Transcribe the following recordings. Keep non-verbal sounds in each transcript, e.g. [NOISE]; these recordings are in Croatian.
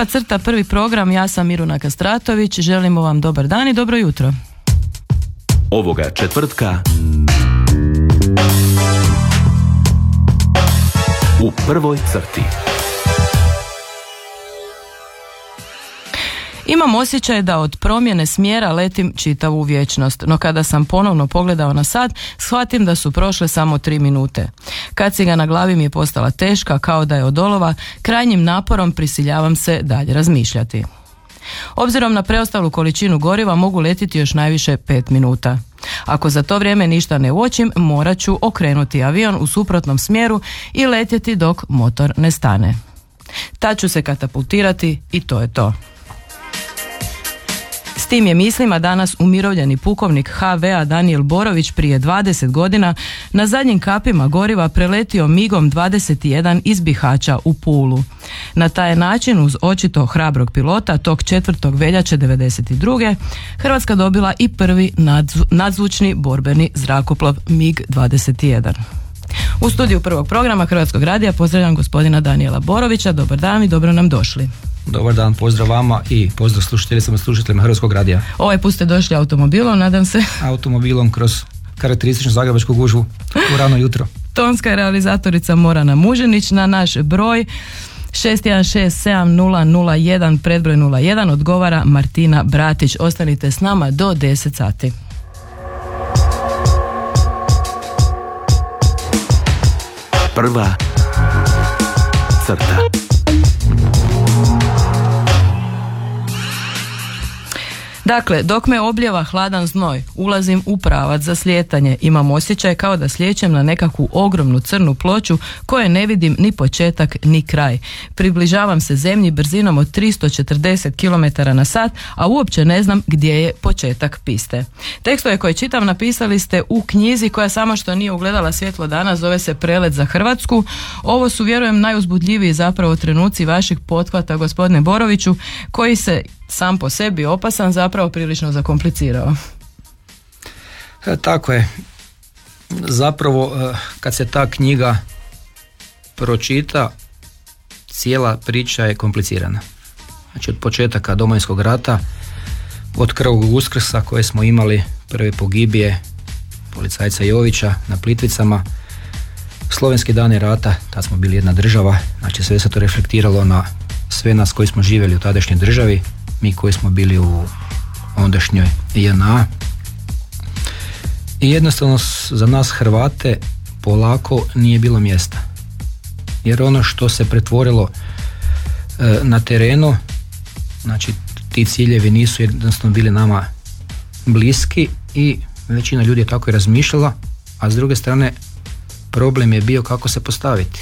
Prva crta, prvi program, ja sam Miruna Kastratović, želimo vam dobar dan i dobro jutro. Ovoga četvrtka u prvoj crti. Imam osjećaj da od promjene smjera letim čitavu vječnost, no kada sam ponovno pogledao na sat, shvatim da su prošle samo tri minute. Kad si ga na glavi mi je postala teška, kao da je od olova, krajnjim naporom prisiljavam se dalje razmišljati. Obzirom na preostalu količinu goriva mogu letiti još najviše pet minuta. Ako za to vrijeme ništa ne uočim, morat ću okrenuti avion u suprotnom smjeru i letjeti dok motor ne stane. Tad ću se katapultirati i to je to tim je mislima danas umirovljeni pukovnik HV-a Daniel Borović prije 20 godina na zadnjim kapima goriva preletio migom 21 iz Bihaća u Pulu. Na taj način uz očito hrabrog pilota tog 4. veljače 92. Hrvatska dobila i prvi nadzvučni borbeni zrakoplov MiG-21. U studiju prvog programa Hrvatskog radija pozdravljam gospodina Daniela Borovića. Dobar dan i dobro nam došli. Dobar dan, pozdrav vama i pozdrav slušateljima slušateljima Hrvatskog radija. Ovaj put ste došli automobilom, nadam se. [LAUGHS] Automobilom kroz karakterističnu zagrebačku gužvu u rano jutro. Tonska realizatorica Morana Muženić na naš broj 616701 predbroj 01 odgovara Martina Bratić. Ostanite s nama do 10 sati. Prva crta. Dakle, dok me obljeva hladan znoj, ulazim u pravac za slijetanje. Imam osjećaj kao da slijećem na nekakvu ogromnu crnu ploču koje ne vidim ni početak ni kraj. Približavam se zemlji brzinom od 340 km na sat, a uopće ne znam gdje je početak piste. Tekstove koje čitam napisali ste u knjizi koja samo što nije ugledala svjetlo dana, zove se Prelet za Hrvatsku. Ovo su, vjerujem, najuzbudljiviji zapravo trenuci vaših pothvata, gospodine Boroviću, koji se sam po sebi opasan zapravo prilično zakomplicirao. E, tako je. Zapravo e, kad se ta knjiga pročita cijela priča je komplicirana. Znači od početaka Domovinskog rata od krvog uskrsa koje smo imali prve pogibije policajca Jovića na Plitvicama Slovenski dani rata, tad smo bili jedna država, znači sve se to reflektiralo na sve nas koji smo živjeli u tadašnjoj državi, mi koji smo bili u ondašnjoj JNA. I jednostavno za nas Hrvate polako nije bilo mjesta. Jer ono što se pretvorilo e, na terenu, znači ti ciljevi nisu jednostavno bili nama bliski i većina ljudi je tako i razmišljala, a s druge strane problem je bio kako se postaviti.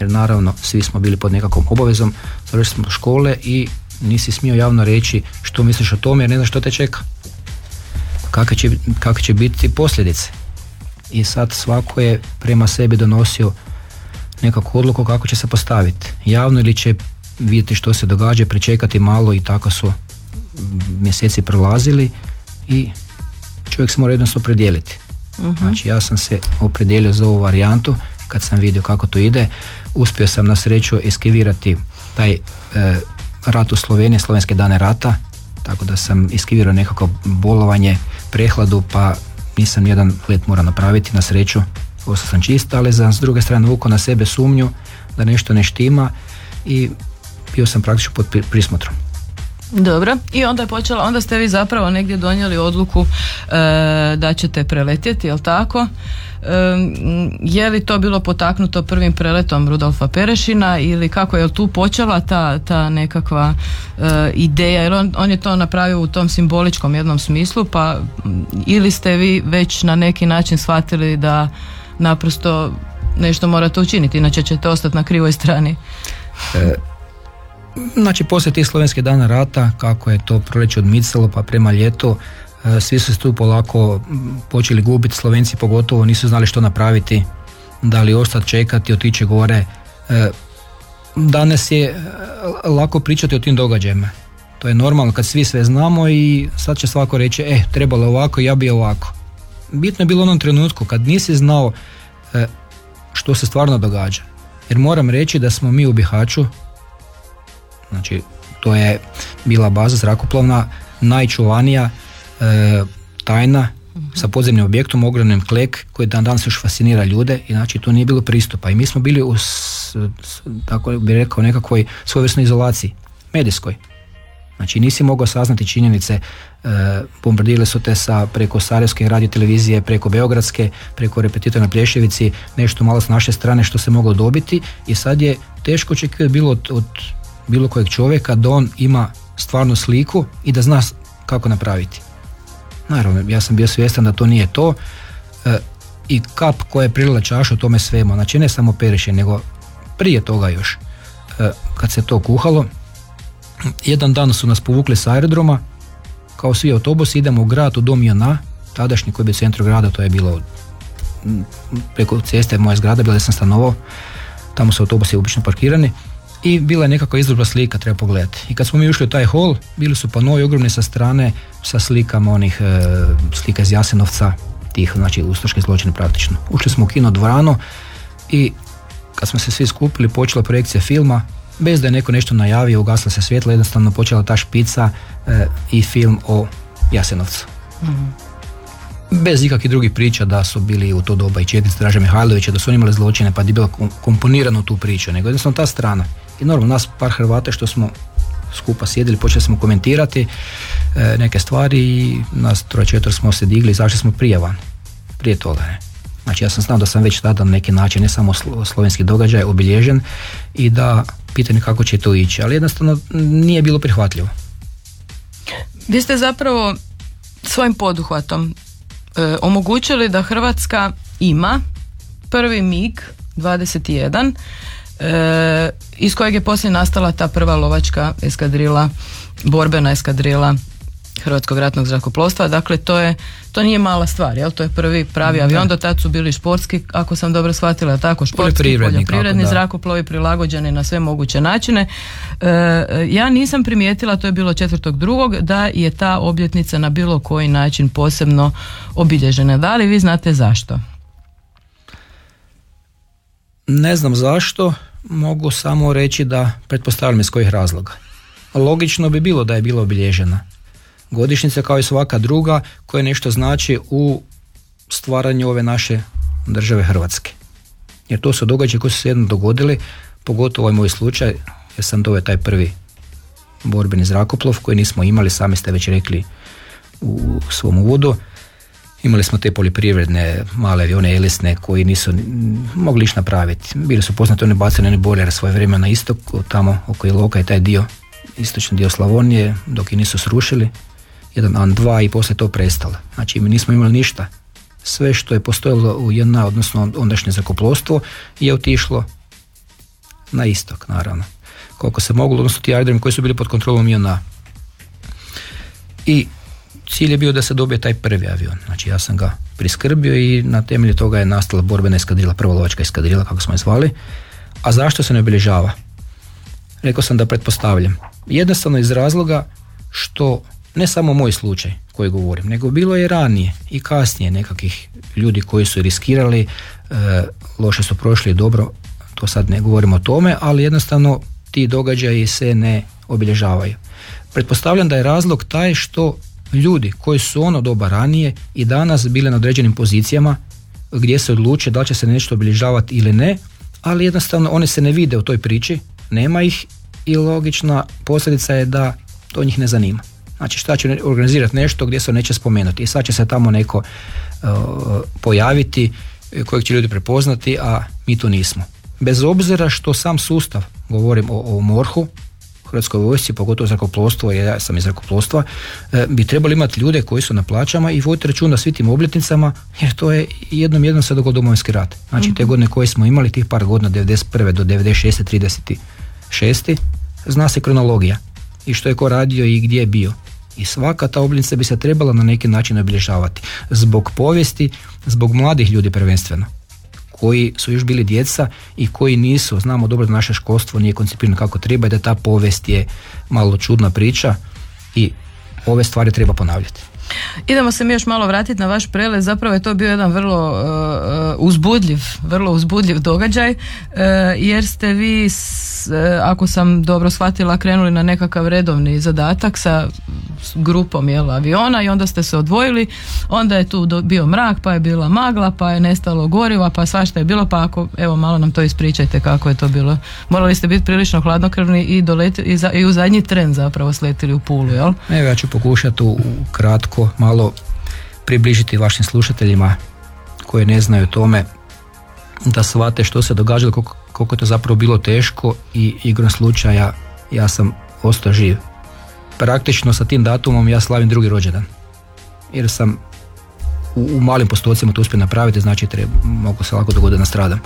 Jer naravno svi smo bili pod nekakvom obavezom, završili smo škole i nisi smio javno reći što misliš o tome jer ne znaš što te čeka. Kakve će, kakve će biti posljedice. I sad svako je prema sebi donosio nekakvu odluku kako će se postaviti. Javno ili će vidjeti što se događa, pričekati malo i tako su mjeseci prolazili i čovjek se mora jednostavno opredijeliti. uh Znači ja sam se opredijelio za ovu varijantu kad sam vidio kako to ide. Uspio sam na sreću eskivirati taj e, rat u Sloveniji, slovenske dane rata, tako da sam iskivirao nekako bolovanje, prehladu, pa nisam jedan let mora napraviti na sreću, ostao sam čist, ali za s druge strane vuko na sebe sumnju da nešto ne štima i bio sam praktično pod prismotrom. Dobro, i onda je počela, onda ste vi zapravo negdje donijeli odluku e, da ćete preletjeti, jel tako? je li to bilo potaknuto prvim preletom Rudolfa Perešina ili kako je tu počela ta, ta nekakva e, ideja? Jer on, on je to napravio u tom simboličkom jednom smislu pa ili ste vi već na neki način shvatili da naprosto nešto morate učiniti inače ćete ostati na krivoj strani? E, Znači, poslije tih slovenskih dana rata, kako je to proljeće odmicalo pa prema ljetu, E, svi su se tu polako počeli gubiti, Slovenci pogotovo nisu znali što napraviti, da li ostati čekati, otići gore. E, danas je e, lako pričati o tim događajima. To je normalno kad svi sve znamo i sad će svako reći, e, trebalo ovako, ja bi ovako. Bitno je bilo u onom trenutku kad nisi znao što se stvarno događa. Jer moram reći da smo mi u Bihaću Znači, to je bila baza zrakoplovna, najčuvanija, e, tajna, sa podzemnim objektom, ogromnim klek koji dan danas još fascinira ljude i znači tu nije bilo pristupa i mi smo bili u, tako bi rekao, nekakvoj svojevrsnoj izolaciji, medijskoj. Znači nisi mogao saznati činjenice, e, bombardirali su te sa preko Sarajevske radio televizije, preko Beogradske, preko repetitora na Plješevici, nešto malo s naše strane što se moglo dobiti i sad je teško očekivati bilo od, od bilo kojeg čovjeka da on ima stvarnu sliku i da zna kako napraviti. Naravno, ja sam bio svjestan da to nije to e, i kap koja je prilila čašu tome svemu, znači ne samo periše, nego prije toga još. E, kad se to kuhalo, jedan dan su nas povukli s aerodroma, kao svi autobusi, idemo u grad, u dom JNA, tadašnji koji bio u centru grada, to je bilo preko ceste moja zgrada, bila sam stanovao, tamo su autobusi obično parkirani i bila je nekakva izložba slika, treba pogledati. I kad smo mi ušli u taj hol, bili su panoji ogromni sa strane sa slikama onih e, slika iz Jasenovca, tih, znači ustaške zločine praktično. Ušli smo u kino dvoranu i kad smo se svi skupili, počela projekcija filma, bez da je neko nešto najavio, ugasla se svjetla, jednostavno počela ta špica e, i film o Jasenovcu. Bez ikakvih drugih priča da su bili u to doba i Četnici Draže Mihajlovića, da su oni imali zločine pa je bilo kom- komponirano tu priču, nego jednostavno ta strana. I normalno nas par Hrvata što smo skupa sjedili, počeli smo komentirati e, neke stvari i nas troje četvr smo se digli i izašli smo prije van. Prije toga ne. Znači ja sam znao da sam već tada na neki način ne samo slo- slovenski događaj obilježen i da pitanje kako će to ići, ali jednostavno nije bilo prihvatljivo. Vi ste zapravo svojim poduhvatom e, omogućili da Hrvatska ima prvi MiG 21 e, iz kojeg je poslije nastala ta prva lovačka eskadrila, borbena eskadrila Hrvatskog ratnog zrakoplovstva. Dakle, to je to nije mala stvar, jel? To je prvi pravi avion, do tad su bili športski, ako sam dobro shvatila, tako, športski, Poljoprivredni, poljoprivredni zrakoplovi prilagođeni na sve moguće načine. E, ja nisam primijetila, to je bilo četvrtog drugog, da je ta obljetnica na bilo koji način posebno obilježena. Da li vi znate zašto? Ne znam zašto, mogu samo reći da pretpostavljam iz kojih razloga. Logično bi bilo da je bila obilježena. Godišnjica kao i svaka druga koja nešto znači u stvaranju ove naše države Hrvatske. Jer to su događaje koji su se jedno dogodili, pogotovo ovaj moj slučaj, jer sam doveo taj prvi borbeni zrakoplov koji nismo imali, sami ste već rekli u svom uvodu. Imali smo te poljoprivredne male avione elisne koji nisu mogli ići napraviti. Bili su poznati oni bacani oni bojler svoje vrijeme na istok, tamo oko Iloka i taj dio, istočni dio Slavonije, dok i nisu srušili. Jedan an dva i poslije to prestalo. Znači mi nismo imali ništa. Sve što je postojalo u jedna, odnosno ondašnje zrakoplovstvo je otišlo na istok, naravno. Koliko se moglo, odnosno ti aerodromi koji su bili pod kontrolom JNA. I cilj je bio da se dobije taj prvi avion. Znači ja sam ga priskrbio i na temelju toga je nastala borbena eskadrila, prva lovačka eskadrila kako smo je zvali. A zašto se ne obilježava? Rekao sam da pretpostavljam. Jednostavno iz razloga što ne samo moj slučaj koji govorim, nego bilo je ranije i kasnije nekakvih ljudi koji su riskirali, e, loše su prošli dobro, to sad ne govorimo o tome, ali jednostavno ti događaji se ne obilježavaju. Pretpostavljam da je razlog taj što ljudi koji su ono doba ranije i danas bile na određenim pozicijama gdje se odluče da će se nešto obilježavati ili ne, ali jednostavno one se ne vide u toj priči, nema ih i logična posljedica je da to njih ne zanima. Znači šta će organizirati nešto gdje se neće spomenuti i sad će se tamo neko uh, pojaviti eh, kojeg će ljudi prepoznati, a mi to nismo. Bez obzira što sam sustav, govorim o, o MORH-u, Hrvatskoj vojsci, pogotovo zrakoplovstvo, ja sam iz zrakoplovstva, e, bi trebali imati ljude koji su na plaćama i voditi računa svim tim obljetnicama, jer to je jednom jednom se dogodio domovinski rat. Znači te godine koje smo imali, tih par godina, 91. do 96. 36. zna se kronologija i što je ko radio i gdje je bio. I svaka ta obljetnica bi se trebala na neki način obilježavati. Zbog povijesti, zbog mladih ljudi prvenstveno koji su još bili djeca i koji nisu, znamo dobro da naše školstvo nije koncipirano kako treba i da ta povijest je malo čudna priča i ove stvari treba ponavljati. Idemo se mi još malo vratiti na vaš prelet, zapravo je to bio jedan vrlo uh, uzbudljiv, vrlo uzbudljiv događaj, uh, jer ste vi, s, uh, ako sam dobro shvatila, krenuli na nekakav redovni zadatak sa grupom jel, aviona i onda ste se odvojili, onda je tu do, bio mrak, pa je bila magla, pa je nestalo goriva, pa svašta je bilo, pa ako, evo malo nam to ispričajte kako je to bilo. Morali ste biti prilično hladnokrvni i, doleti, i, za, i u zadnji tren zapravo sletili u Pulu, jel? Evo ja ću pokušati u kratko malo približiti vašim slušateljima koji ne znaju tome da shvate što se događalo, koliko, koliko je to zapravo bilo teško i igrom slučaja ja sam ostao živ. Praktično sa tim datumom ja slavim drugi rođendan. Jer sam u, u malim postocima to uspio napraviti, znači treba, mogu se lako dogoditi da stradam.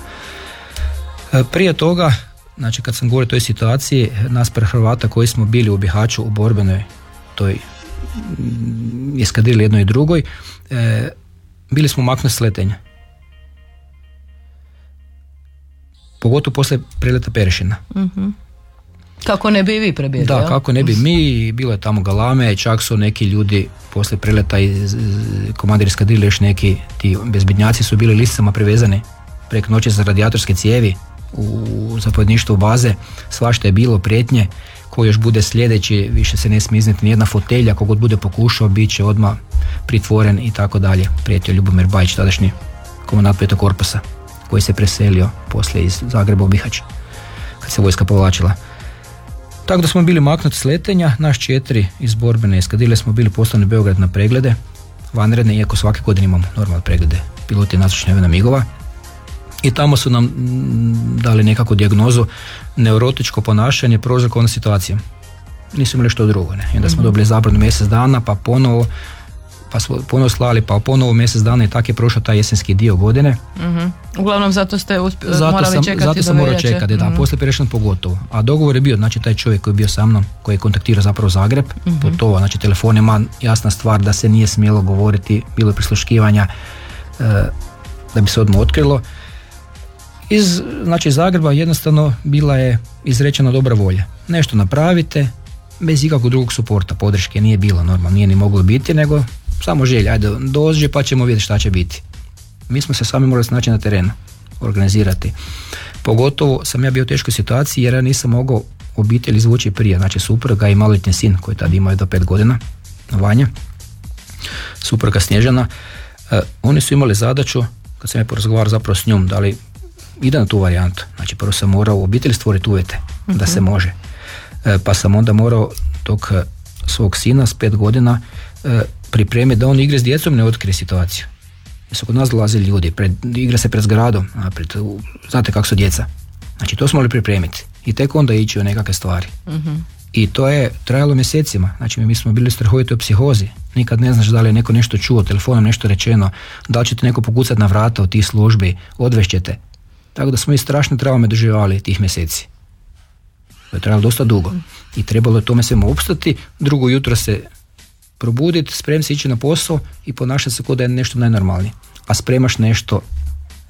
E, prije toga, znači kad sam govorio o toj situaciji, naspre Hrvata koji smo bili u Bihaću u borbenoj toj eskadrili jednoj i drugoj, e, bili smo maknuti s letenja. Pogotovo poslije preleta Perešina. Mhm. Kako ne bi vi prebjegli, Da, jel? kako ne bi mi, bilo je tamo galame, čak su neki ljudi poslije preleta iz komandir eskadrile još neki ti bezbednjaci su bili lisicama privezani prek noći za radijatorske cijevi u zapovjedništvu baze, svašta je bilo prijetnje, ko još bude sljedeći, više se ne smije iznijeti nijedna fotelja, kogod bude pokušao, bit će odmah pritvoren i tako dalje. Prijetio Ljubomir Bajić, tadašnji komandant petog korpusa, koji se preselio poslije iz Zagreba u Bihać, kad se vojska povlačila. Tako da smo bili maknuti s letenja, naš četiri iz borbene eskadile smo bili poslani Beograd na preglede, vanredne, iako svake godine imamo normalne preglede piloti nazočne na migova. I tamo su nam mm, dali nekakvu dijagnozu neurotičko ponašanje prouzrokovana situacija. Nisu imali što drugo. Ne? I onda smo dobili zabranu mjesec dana, pa ponovo pa smo ponovo slali, pa ponovo mjesec dana i tako je prošao taj jesenski dio godine. Mhm. Uglavnom zato ste usp- Zato morali sam, čekati zato sam morao čekati, da, Mhm. poslije Perešan pogotovo. A dogovor je bio, znači taj čovjek koji je bio sa mnom, koji je kontaktirao zapravo Zagreb, Mhm. putovao, znači telefonima, jasna stvar da se nije smjelo govoriti, bilo je prisluškivanja, e, da bi se odmah otkrilo. Iz znači, Zagreba jednostavno bila je izrečena dobra volja. Nešto napravite, bez ikakvog drugog suporta, podrške nije bilo normalno, nije ni moglo biti, nego samo želja, ajde dođe pa ćemo vidjeti šta će biti. Mi smo se sami morali snaći na terenu, organizirati. Pogotovo sam ja bio u teškoj situaciji jer ja nisam mogao obitelj izvući prije, znači supruga i maloljetni sin koji tad imao do pet godina, Vanja, supruga Snježana, e, oni su imali zadaću, kad sam ja porazgovarao zapravo s njom, da li ide na tu varijantu. Znači prvo sam morao u obitelji stvoriti uvjete da se može. E, pa sam onda morao tog e, svog sina s pet godina e, pripremiti da on igre s djecom ne otkrije situaciju. Jer su kod nas dolazili ljudi, pred, igra se pred zgradom, a pred, u- znate kako su djeca. Znači to smo morali pripremiti i tek onda ići u nekakve stvari. I to je trajalo mjesecima. Znači mi smo bili strahovito u psihozi. Nikad ne znaš da li je neko nešto čuo, telefonom nešto rečeno, da li će ti neko pokucati na vrata od tih službi, odvešćete. Tako da smo i strašne traume doživjeli tih mjeseci. To je trajalo dosta dugo. I trebalo je tome svemu opstati, drugo jutro se probuditi, sprem se ići na posao i ponašati se kao da je nešto najnormalnije. A spremaš nešto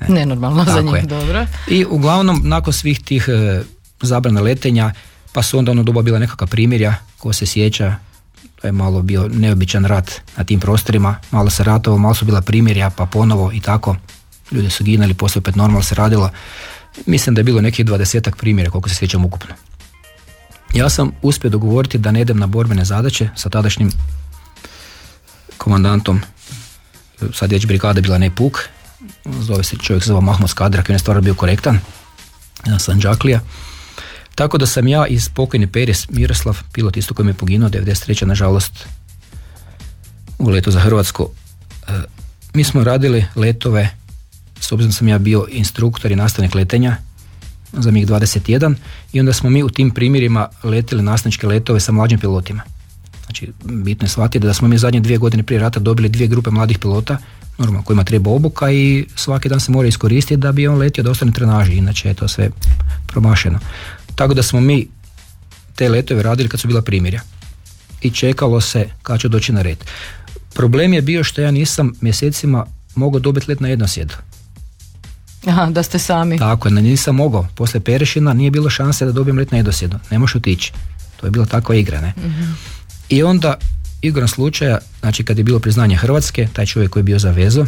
Nenormalno za njih, je. dobro. i uglavnom nakon svih tih e, zabrana letenja pa su onda ono doba bila nekakva primirja ko se sjeća to je malo bio neobičan rat na tim prostorima malo se ratovo, malo su bila primirja pa ponovo i tako ljudi su ginuli, poslije opet normalno se radilo. Mislim da je bilo nekih dvadesetak primjera koliko se sjećam ukupno. Ja sam uspio dogovoriti da ne idem na borbene zadaće sa tadašnjim komandantom. Sad već brigada bila ne puk. Zove se čovjek se zove Mahmud Skadrak on je stvarno bio korektan. Jedan Sanđaklija tako da sam ja iz pokojni Peris Miroslav, pilot isto koji mi je poginuo 93. nažalost u letu za Hrvatsku. E, mi smo radili letove s obzirom sam ja bio instruktor i nastavnik letenja za MiG 21 i onda smo mi u tim primjerima letili nastavničke letove sa mlađim pilotima. Znači, bitno je shvatiti da smo mi zadnje dvije godine prije rata dobili dvije grupe mladih pilota, normalno kojima treba obuka i svaki dan se mora iskoristiti da bi on letio da ostane trenaži, inače je to sve promašeno. Tako da smo mi te letove radili kad su bila primirja i čekalo se kad će doći na red. Problem je bio što ja nisam mjesecima mogao dobiti let na jednosjedu. Aha, da ste sami. Tako je, na nisam mogao. Poslije Perešina nije bilo šanse da dobijem let na jednosjedu. Ne možeš otići. To je bila takva igra, ne? I onda igrom slučaja, znači kad je bilo priznanje Hrvatske, taj čovjek koji je bio za vezo,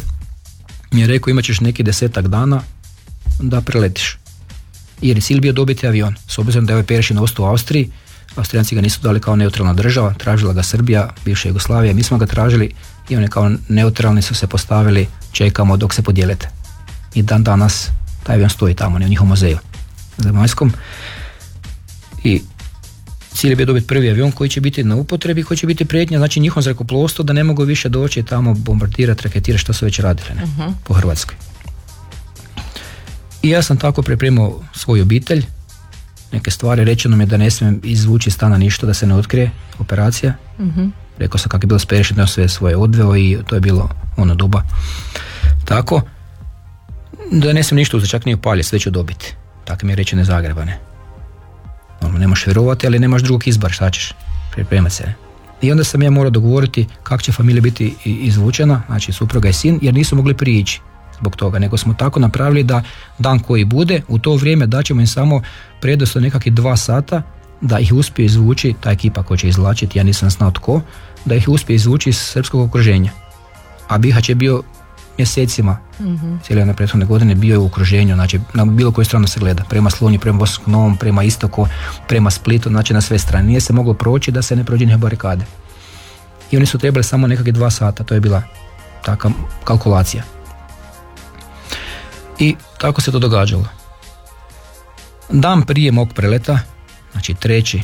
mi je rekao imat ćeš neki desetak dana da preletiš. Jer je cilj bio dobiti avion. S obzirom da je ovaj Perešin ostao u Austriji, Austrijanci ga nisu dali kao neutralna država, tražila ga Srbija, bivša Jugoslavija, mi smo ga tražili i oni kao neutralni su se postavili, čekamo dok se podijelite. I dan danas taj avion stoji tamo, ne u njihovom muzeju zemaljskom. I cilj je bio dobiti prvi avion koji će biti na upotrebi, koji će biti prijetnja, znači njihovom zrakoplovstvo da ne mogu više doći tamo bombardirati, raketirati što su već radili ne, Mhm. po Hrvatskoj. I ja sam tako pripremao svoju obitelj, neke stvari, rečeno mi je da ne smijem izvući iz stana ništa, da se ne otkrije operacija. Mhm. Rekao sam kako je bilo da sve svoje odveo i to je bilo ono doba. Tako, da ne smijem ništa uzeti, čak ni upalje, sve ću dobiti. Tako mi je rečeno iz Zagreba, ne. Ono, ne možeš vjerovati, ali nemaš drugog izbora, šta ćeš? Pripremati se. I onda sam ja morao dogovoriti kako će familija biti izvučena, znači supruga i sin, jer nisu mogli prići zbog toga, nego smo tako napravili da dan koji bude, u to vrijeme daćemo im samo predosto nekakvih dva sata da ih uspije izvući, ta ekipa koja će izvlačiti, ja nisam znao tko, da ih uspije izvući iz srpskog okruženja. A Bihać je bio mjesecima, cijele one prethodne godine bio je u okruženju, znači na bilo koju stranu se gleda, prema Slunji, prema Bosanskom Novom, prema Istoku, prema Splitu, znači na sve strane. Nije se moglo proći da se ne prođe barikade. I oni su trebali samo nekakvih dva sata, to je bila taka kalkulacija. I tako se to događalo. Dan prije mog preleta, znači treći,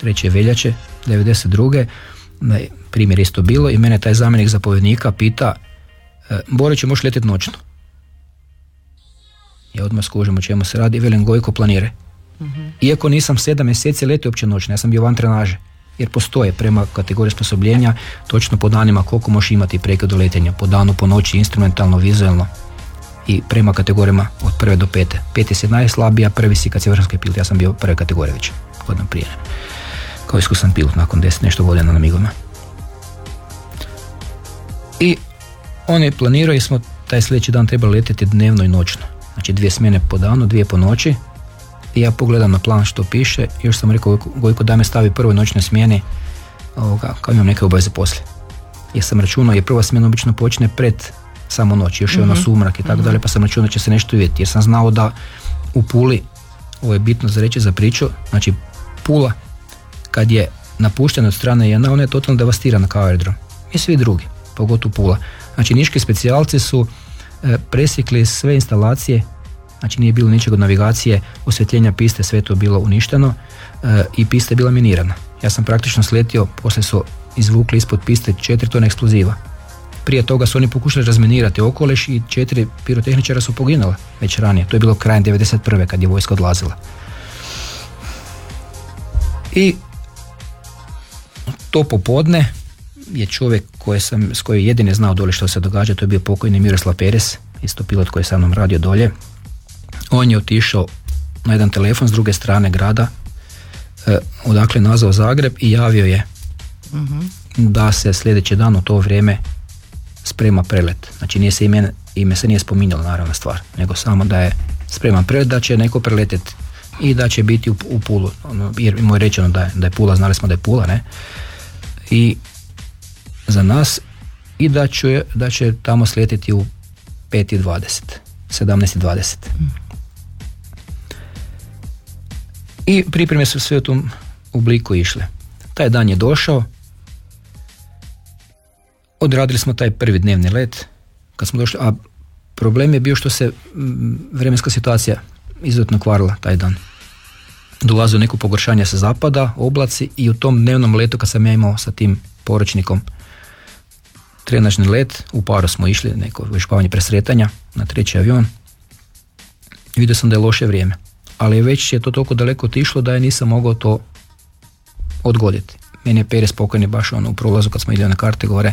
treće veljače, 92. da je primjer isto bilo i mene taj zamjenik zapovjednika pita e, Borić, možeš letjeti noćno? Ja odmah skužim o čemu se radi velim Gojko planire. Iako nisam sedam mjeseci letio uopće noćno, ja sam bio van trenaže. Jer postoje prema kategoriji sposobljenja točno po danima koliko možeš imati prekid do letenja. Po danu, po noći, instrumentalno, vizualno i prema kategorijama od prve do pete. Peti si najslabija, prvi si kad si vrhunski pilot. Ja sam bio prve kategorije već godina prije. Kao iskusan pilot nakon deset nešto godina na migoma. I on je planirao i smo taj sljedeći dan trebali letjeti dnevno i noćno. Znači dvije smjene po danu, dvije po noći. I ja pogledam na plan što piše, još sam rekao Gojko, da me stavi prvoj noćnoj smjeni, ovoga, kao imam neke obaveze poslije. Jer sam računao, jer prva smjena obično počne pred samo noć, još je ono sumrak i tako dalje, pa sam računao da će se nešto vidjeti. Jer sam znao da u Puli, ovo je bitno za reći za priču, znači Pula, kad je napuštena od strane JNA, ona je totalno devastirana kao aerodrom. I svi drugi, pogotovo Pula. Znači niški specijalci su e, presjekli sve instalacije, znači nije bilo ničeg od navigacije, osvjetljenja piste, sve to bilo uništeno e, i pista je bila minirana. Ja sam praktično sletio, poslije su izvukli ispod piste četiri tone eksploziva. Prije toga su oni pokušali razminirati okoliš i četiri pirotehničara su poginula već ranije. To je bilo krajem 91. kad je vojska odlazila. I to popodne je čovjek koje sam, s kojim jedini znao dole što se događa, to je bio pokojni Miroslav Peres, isto pilot koji je sa mnom radio dolje. On je otišao na jedan telefon s druge strane grada, e, odakle je nazvao Zagreb i javio je da se sljedeći dan u to vrijeme sprema prelet. Znači nije se ime, ime se nije spominjalo naravna stvar, nego samo da je spreman prelet, da će neko preleteti i da će biti u, u Pulu. Ono, jer mu je rečeno da je, da je Pula, znali smo da je Pula, ne? I za nas i da će, da će tamo slijetiti u 5.20, 17.20. I pripreme su sve u tom obliku išle. Taj dan je došao, odradili smo taj prvi dnevni let, kad smo došli, a problem je bio što se mm, vremenska situacija izuzetno kvarila taj dan. Dolazio neko pogoršanje sa zapada, oblaci i u tom dnevnom letu kad sam ja imao sa tim poročnikom trenažni let, u paru smo išli, neko vježbavanje presretanja na treći avion. Vidio sam da je loše vrijeme, ali već je to toliko daleko otišlo da je nisam mogao to odgoditi. Meni je Perez pokojni baš ono u prolazu kad smo ideli na karte gore,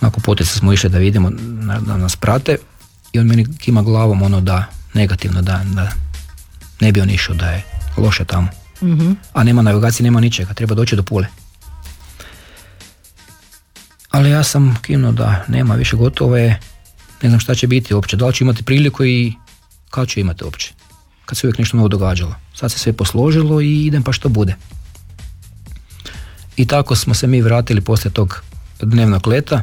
onako potice smo išli da vidimo na- da nas prate i on meni kima glavom ono da negativno da, da ne bi on išao da je loše tamo. Mhm. A nema navigacije, nema ničega, treba doći do pule. Ali ja sam kinuo da nema više gotovo je, ne znam šta će biti uopće, da li ću imati priliku i kad ću imati uopće. Kad se uvijek nešto novo događalo. Sad se sve posložilo i idem pa što bude. I tako smo se mi vratili poslije tog dnevnog leta